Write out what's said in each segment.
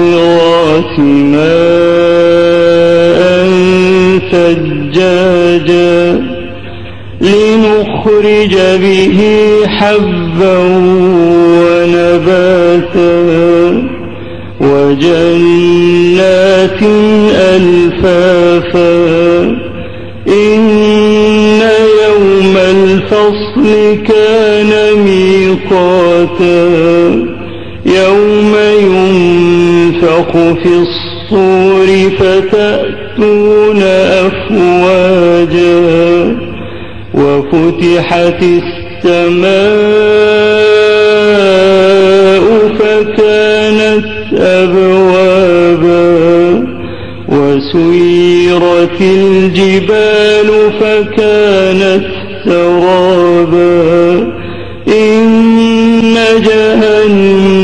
المعصرات ماء ثجاجا لنخرج به حبا ونباتا وجنات ألفافا. إن يوم الفصل كان ميقاتا. يوم ينفق في الصور فتأتون أفواجا وفتحت السماء فكانت أبوابا وسيرت الجبال فكانت سرابا إن جهنم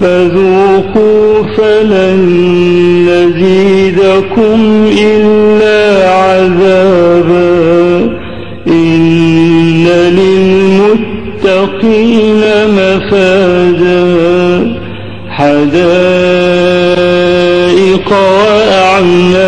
فذوقوا فلن نزيدكم إلا عذابا. إن للمتقين مفازا. حدائق وأعنابا